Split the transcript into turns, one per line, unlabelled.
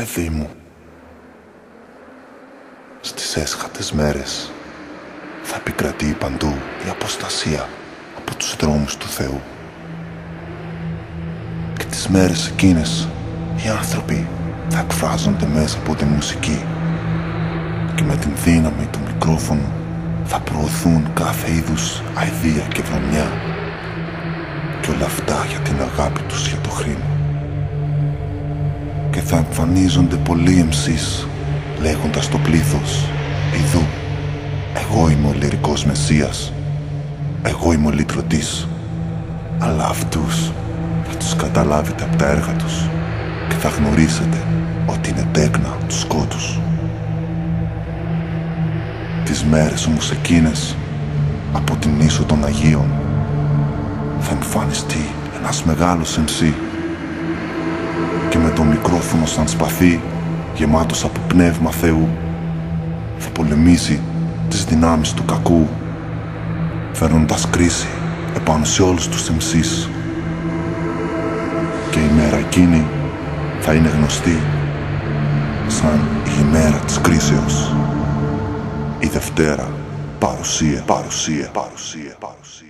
Παιδί μου, στις έσχατες μέρες θα επικρατεί παντού η αποστασία από τους δρόμους του Θεού. Και τις μέρες εκείνες οι άνθρωποι θα εκφράζονται μέσα από τη μουσική και με την δύναμη του μικρόφωνου θα προωθούν κάθε είδους αηδία και βρωμιά και όλα αυτά για την αγάπη τους για το χρήμα. Και θα εμφανίζονται πολλοί εμσείς λέγοντας το πλήθος «Ιδού, εγώ είμαι ο λυρικός Μεσσίας, εγώ είμαι ο λυτρωτής». Αλλά αυτούς θα τους καταλάβετε από τα έργα τους και θα γνωρίσετε ότι είναι τέκνα τους σκότους. Τις μέρες όμως εκείνες από την ίσο των Αγίων θα εμφανιστεί ένας μεγάλος MC και με το μικρόφωνο σαν σπαθί γεμάτος από πνεύμα Θεού. Θα πολεμήσει τις δυνάμεις του κακού φέρνοντας κρίση επάνω σε όλους τους MCs και η μέρα εκείνη θα είναι γνωστή σαν η ημέρα της κρίσεως. Η Δευτέρα παρουσία, παρουσία, παρουσία, παρουσία